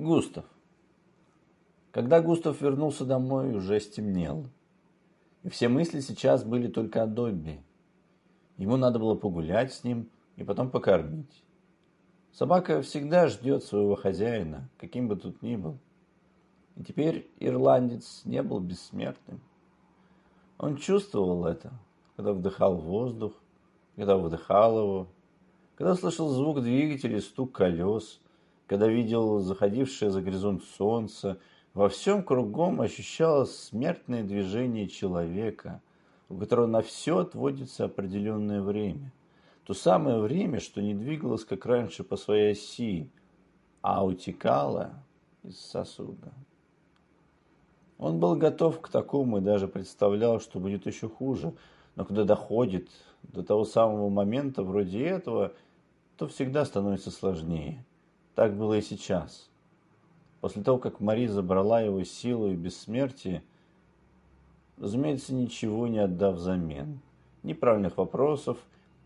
Густав. Когда Густав вернулся домой, уже стемнело. И все мысли сейчас были только о Добби. Ему надо было погулять с ним и потом покормить. Собака всегда ждет своего хозяина, каким бы тут ни был. И теперь ирландец не был бессмертным. Он чувствовал это, когда вдыхал воздух, когда вдыхал его, когда слышал звук двигателя, стук колес, когда видел заходившее за горизонт солнце, во всем кругом ощущалось смертное движение человека, у которого на все отводится определенное время. То самое время, что не двигалось, как раньше, по своей оси, а утекало из сосуда. Он был готов к такому и даже представлял, что будет еще хуже. Но когда доходит до того самого момента, вроде этого, то всегда становится сложнее. Так было и сейчас. После того, как Мари забрала его силу и бессмертие, разумеется, ничего не отдав взамен. Ни правильных вопросов,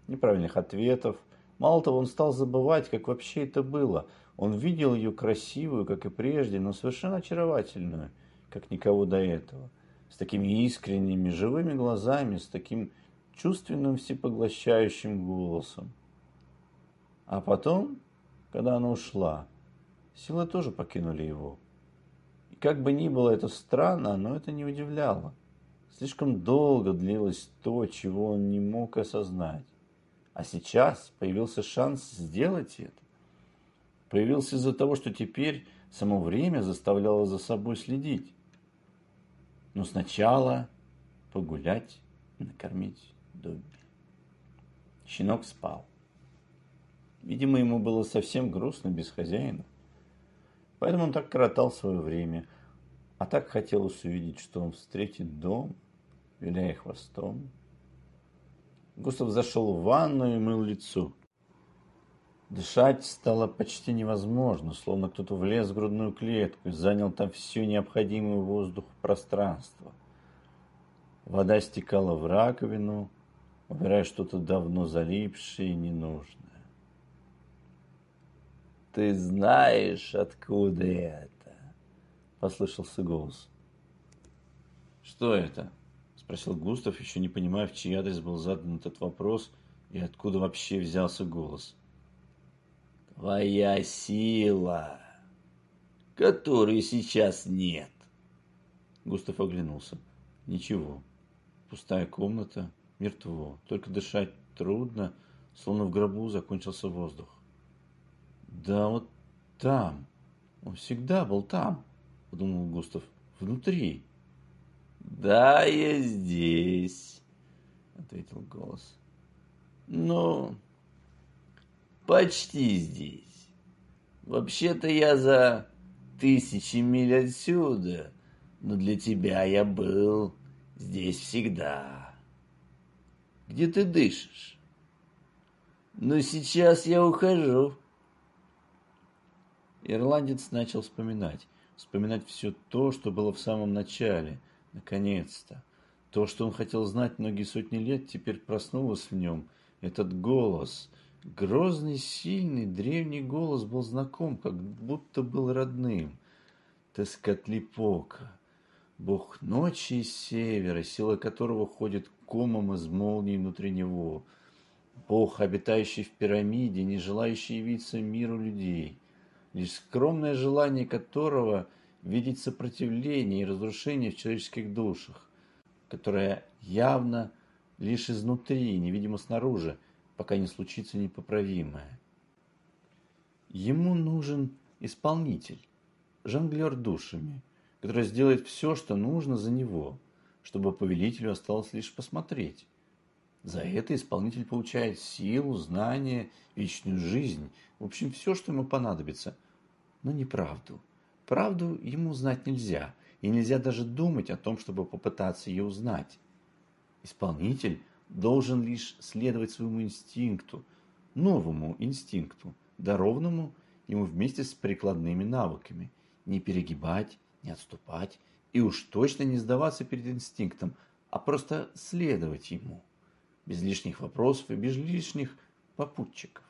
ни правильных ответов. Мало того, он стал забывать, как вообще это было. Он видел ее красивую, как и прежде, но совершенно очаровательную, как никого до этого. С такими искренними, живыми глазами, с таким чувственным, всепоглощающим голосом. А потом когда она ушла. Силы тоже покинули его. И как бы ни было это странно, но это не удивляло. Слишком долго длилось то, чего он не мог осознать. А сейчас появился шанс сделать это. Появился из-за того, что теперь само время заставляло за собой следить. Но сначала погулять накормить Добби. Щенок спал. Видимо, ему было совсем грустно без хозяина. Поэтому он так коротал свое время. А так хотелось увидеть, что он встретит дом, виляя хвостом. Густав зашел в ванну и мыл лицо. Дышать стало почти невозможно, словно кто-то влез в грудную клетку и занял там всю необходимую воздух пространство. Вода стекала в раковину, убирая что-то давно залипшее и ненужное. «Ты знаешь, откуда это?» – послышался голос. «Что это?» – спросил Густав, еще не понимая, в чей адрес был задан этот вопрос и откуда вообще взялся голос. «Твоя сила, которой сейчас нет!» Густав оглянулся. «Ничего. Пустая комната, мертво. Только дышать трудно, словно в гробу закончился воздух. Да вот там. Он всегда был там, подумал Густав. Внутри. Да, я здесь, ответил голос. Ну, почти здесь. Вообще-то я за тысячи миль отсюда, но для тебя я был здесь всегда. Где ты дышишь? Но сейчас я ухожу. Ирландец начал вспоминать. Вспоминать все то, что было в самом начале. Наконец-то. То, что он хотел знать многие сотни лет, теперь проснулось в нем. Этот голос, грозный, сильный, древний голос был знаком, как будто был родным. Тескотлипока, бог ночи и севера, сила которого ходит комом из молний внутри него. Бог, обитающий в пирамиде, не желающий явиться миру людей лишь скромное желание которого видеть сопротивление и разрушение в человеческих душах, которое явно лишь изнутри, невидимо снаружи, пока не случится непоправимое. Ему нужен исполнитель, жонглер душами, который сделает все, что нужно за него, чтобы повелителю осталось лишь посмотреть. За это исполнитель получает силу, знания, вечную жизнь, в общем, все, что ему понадобится, но не правду. Правду ему знать нельзя, и нельзя даже думать о том, чтобы попытаться ее узнать. Исполнитель должен лишь следовать своему инстинкту, новому инстинкту, дарованному ему вместе с прикладными навыками, не перегибать, не отступать и уж точно не сдаваться перед инстинктом, а просто следовать ему, без лишних вопросов и без лишних попутчиков.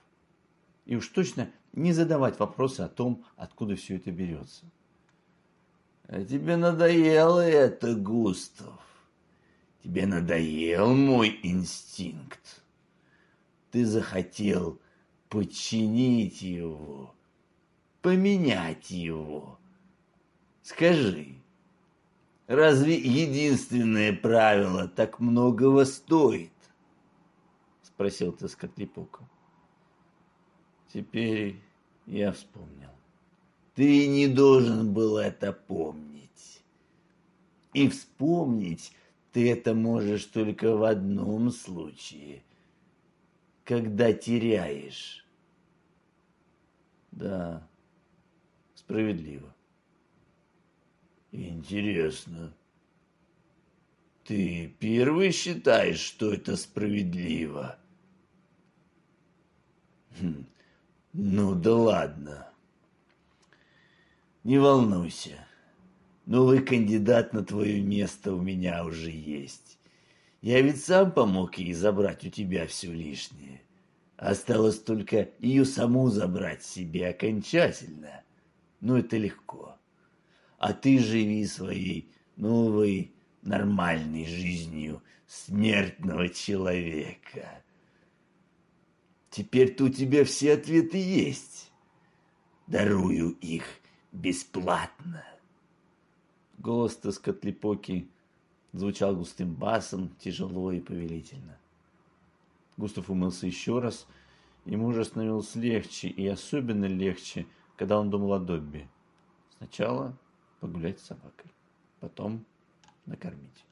И уж точно не задавать вопросы о том, откуда все это берется. А тебе надоело это, Густав? Тебе надоел мой инстинкт? Ты захотел подчинить его, поменять его. Скажи, разве единственное правило так многого стоит? Спросил Тоскотлипока. Теперь я вспомнил. Ты не должен был это помнить. И вспомнить ты это можешь только в одном случае, когда теряешь. Да, справедливо. Интересно. Ты первый считаешь, что это справедливо? Хм, ну да ладно. Не волнуйся. Новый кандидат на твое место у меня уже есть. Я ведь сам помог ей забрать у тебя все лишнее. Осталось только ее саму забрать себе окончательно. Но это легко. А ты живи своей новой нормальной жизнью смертного человека. Теперь-то у тебя все ответы есть. Дарую их бесплатно. Голос Тоскотлипоки звучал густым басом, тяжело и повелительно. Густав умылся еще раз. Ему уже становилось легче, и особенно легче, когда он думал о Добби. Сначала погулять с собакой, потом накормить.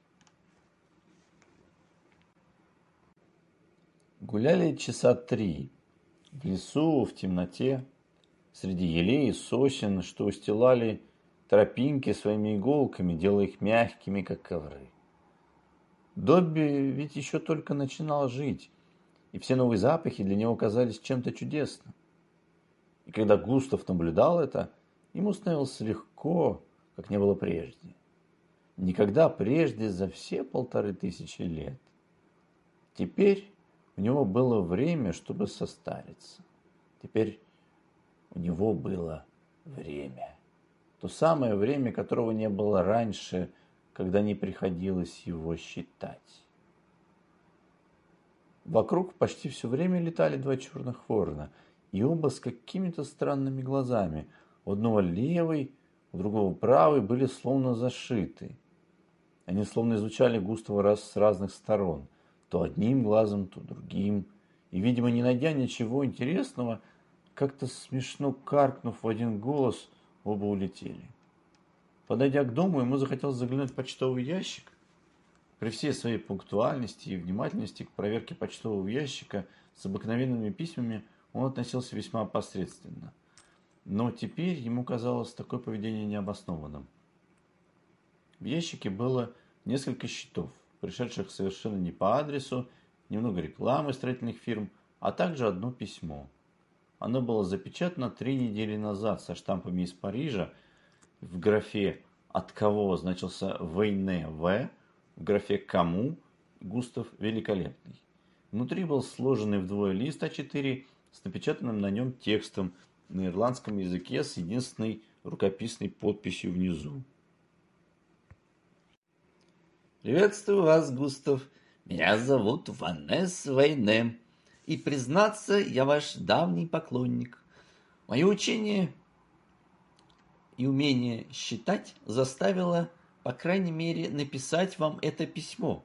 Гуляли часа три. В лесу, в темноте, среди елей и сосен, что устилали тропинки своими иголками, делая их мягкими, как ковры. Добби ведь еще только начинал жить, и все новые запахи для него казались чем-то чудесным. И когда Густав наблюдал это, ему становилось легко, как не было прежде. Никогда прежде за все полторы тысячи лет. Теперь у него было время, чтобы состариться. Теперь у него было время. То самое время, которого не было раньше, когда не приходилось его считать. Вокруг почти все время летали два черных ворона, и оба с какими-то странными глазами. У одного левый, у другого правый были словно зашиты. Они словно изучали густого раз с разных сторон, то одним глазом, то другим. И, видимо, не найдя ничего интересного, как-то смешно каркнув в один голос, оба улетели. Подойдя к дому, ему захотелось заглянуть в почтовый ящик. При всей своей пунктуальности и внимательности к проверке почтового ящика с обыкновенными письмами он относился весьма посредственно. Но теперь ему казалось такое поведение необоснованным. В ящике было несколько счетов, пришедших совершенно не по адресу, немного рекламы строительных фирм, а также одно письмо – оно было запечатано три недели назад со штампами из Парижа. В графе «От кого» значился «Войне В», в графе «Кому» Густав Великолепный. Внутри был сложенный вдвое лист А4 с напечатанным на нем текстом на ирландском языке с единственной рукописной подписью внизу. Приветствую вас, Густав. Меня зовут Ванесс Вейне. И, признаться, я ваш давний поклонник. Мое учение и умение считать заставило, по крайней мере, написать вам это письмо.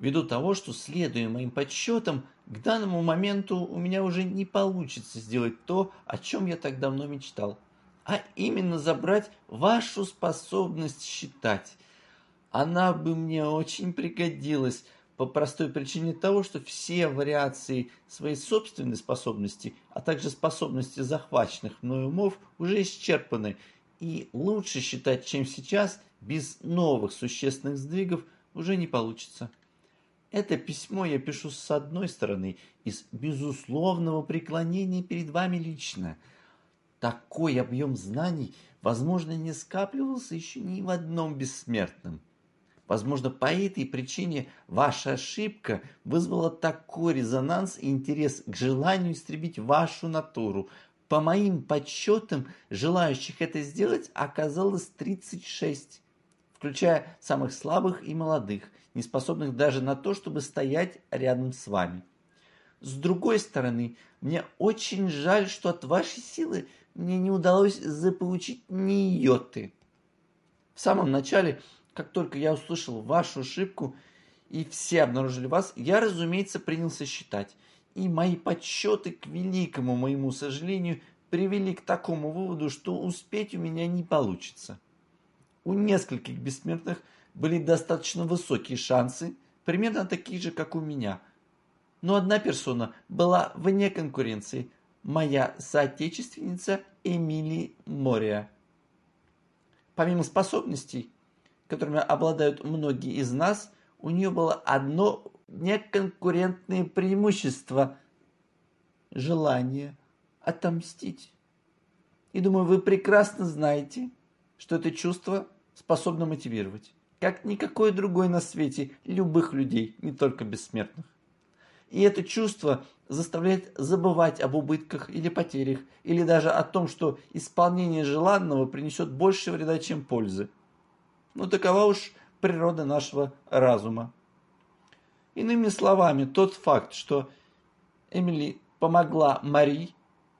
Ввиду того, что, следуя моим подсчетам, к данному моменту у меня уже не получится сделать то, о чем я так давно мечтал, а именно забрать вашу способность считать. Она бы мне очень пригодилась, по простой причине того, что все вариации своей собственной способности, а также способности захваченных мною умов уже исчерпаны, и лучше считать, чем сейчас, без новых существенных сдвигов уже не получится. Это письмо я пишу с одной стороны из безусловного преклонения перед вами лично. Такой объем знаний, возможно, не скапливался еще ни в одном бессмертном. Возможно, по этой причине ваша ошибка вызвала такой резонанс и интерес к желанию истребить вашу натуру. По моим подсчетам, желающих это сделать оказалось 36, включая самых слабых и молодых, не способных даже на то, чтобы стоять рядом с вами. С другой стороны, мне очень жаль, что от вашей силы мне не удалось заполучить ни йоты. В самом начале, как только я услышал вашу ошибку, и все обнаружили вас, я, разумеется, принялся считать. И мои подсчеты, к великому моему сожалению, привели к такому выводу, что успеть у меня не получится. У нескольких бессмертных были достаточно высокие шансы, примерно такие же, как у меня – но одна персона была вне конкуренции – моя соотечественница Эмили Мория. Помимо способностей, которыми обладают многие из нас, у нее было одно неконкурентное преимущество – желание отомстить. И думаю, вы прекрасно знаете, что это чувство способно мотивировать, как никакое другое на свете, любых людей, не только бессмертных. И это чувство заставляет забывать об убытках или потерях, или даже о том, что исполнение желанного принесет больше вреда, чем пользы. Но ну, такова уж природа нашего разума. Иными словами, тот факт, что Эмили помогла Мари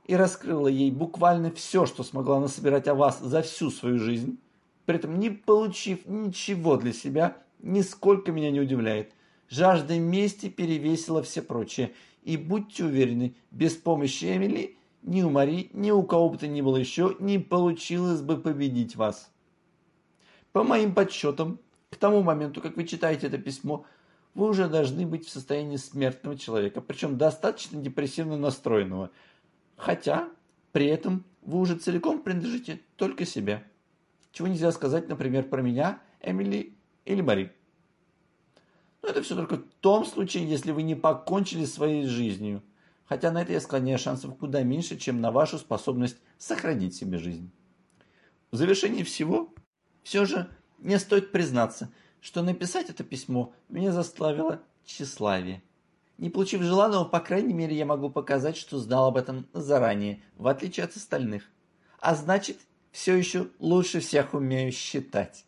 и раскрыла ей буквально все, что смогла насобирать о вас за всю свою жизнь, при этом не получив ничего для себя, нисколько меня не удивляет. Жажда мести перевесила все прочее. И будьте уверены, без помощи Эмили ни у Мари, ни у кого бы то ни было еще не получилось бы победить вас. По моим подсчетам, к тому моменту, как вы читаете это письмо, вы уже должны быть в состоянии смертного человека, причем достаточно депрессивно настроенного. Хотя, при этом, вы уже целиком принадлежите только себе. Чего нельзя сказать, например, про меня, Эмили или Мари. Но это все только в том случае, если вы не покончили своей жизнью. Хотя на это я склоняю шансов куда меньше, чем на вашу способность сохранить себе жизнь. В завершении всего, все же мне стоит признаться, что написать это письмо меня заставило тщеславие. Не получив желанного, по крайней мере, я могу показать, что знал об этом заранее, в отличие от остальных. А значит, все еще лучше всех умею считать.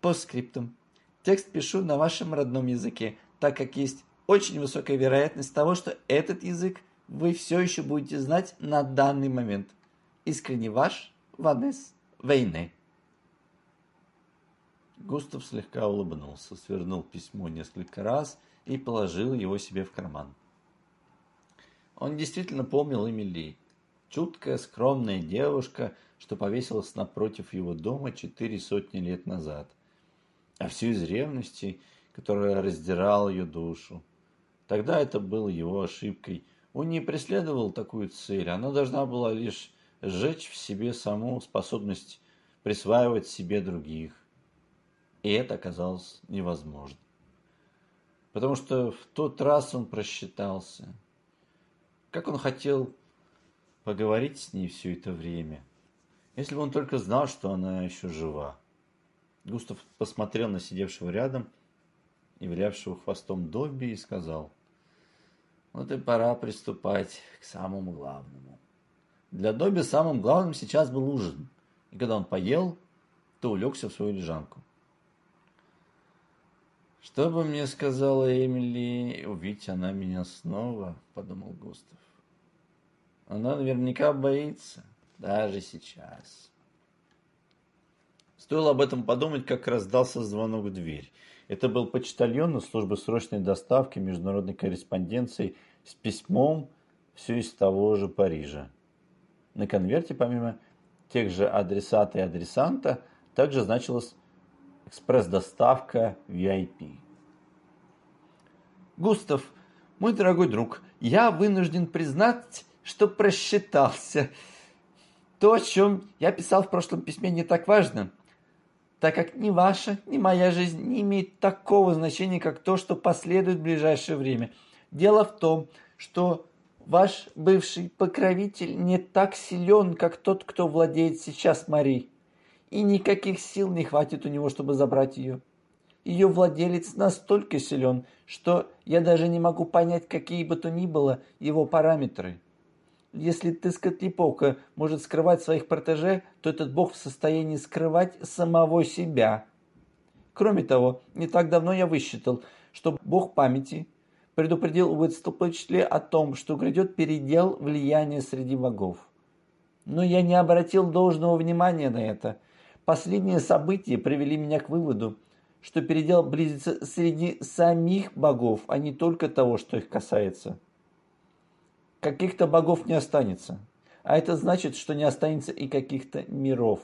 По скриптам. Текст пишу на вашем родном языке, так как есть очень высокая вероятность того, что этот язык вы все еще будете знать на данный момент. Искренне ваш Ванес Вейне. Густав слегка улыбнулся, свернул письмо несколько раз и положил его себе в карман. Он действительно помнил Эмили. Чуткая, скромная девушка, что повесилась напротив его дома четыре сотни лет назад а все из ревности, которая раздирала ее душу. Тогда это было его ошибкой. Он не преследовал такую цель, она должна была лишь сжечь в себе саму способность присваивать себе других. И это оказалось невозможно. Потому что в тот раз он просчитался. Как он хотел поговорить с ней все это время, если бы он только знал, что она еще жива. Густав посмотрел на сидевшего рядом и вилявшего хвостом Добби и сказал, «Вот и пора приступать к самому главному». Для Добби самым главным сейчас был ужин, и когда он поел, то улегся в свою лежанку. «Что бы мне сказала Эмили, увидеть она меня снова», — подумал Густав. «Она наверняка боится, даже сейчас». Стоило об этом подумать, как раздался звонок в дверь. Это был почтальон из службы срочной доставки международной корреспонденции с письмом все из того же Парижа. На конверте, помимо тех же адресата и адресанта, также значилась экспресс-доставка VIP. Густав, мой дорогой друг, я вынужден признать, что просчитался. То, о чем я писал в прошлом письме, не так важно так как ни ваша, ни моя жизнь не имеет такого значения, как то, что последует в ближайшее время. Дело в том, что ваш бывший покровитель не так силен, как тот, кто владеет сейчас Марией. И никаких сил не хватит у него, чтобы забрать ее. Ее владелец настолько силен, что я даже не могу понять, какие бы то ни было его параметры. если Тескотлипока может скрывать своих протеже, то этот бог в состоянии скрывать самого себя. Кроме того, не так давно я высчитал, что бог памяти предупредил Уитступлычле о том, что грядет передел влияния среди богов. Но я не обратил должного внимания на это. Последние события привели меня к выводу, что передел близится среди самих богов, а не только того, что их касается. Каких-то богов не останется. А это значит, что не останется и каких-то миров,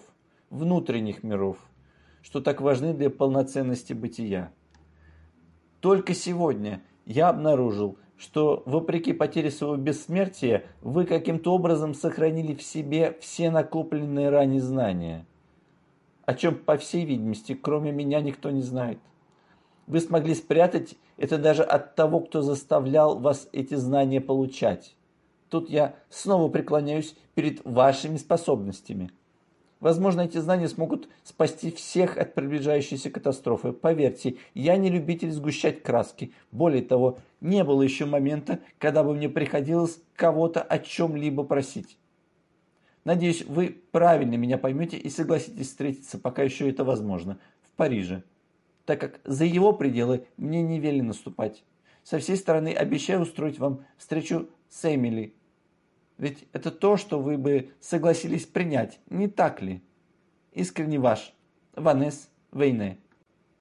внутренних миров, что так важны для полноценности бытия. Только сегодня я обнаружил, что вопреки потере своего бессмертия вы каким-то образом сохранили в себе все накопленные ранее знания, о чем, по всей видимости, кроме меня никто не знает. Вы смогли спрятать это даже от того, кто заставлял вас эти знания получать. Тут я снова преклоняюсь перед вашими способностями. Возможно, эти знания смогут спасти всех от приближающейся катастрофы. Поверьте, я не любитель сгущать краски. Более того, не было еще момента, когда бы мне приходилось кого-то о чем-либо просить. Надеюсь, вы правильно меня поймете и согласитесь встретиться, пока еще это возможно, в Париже, так как за его пределы мне не велено наступать. Со всей стороны обещаю устроить вам встречу с Эмили, ведь это то, что вы бы согласились принять, не так ли? Искренне ваш, Ванес Вейне.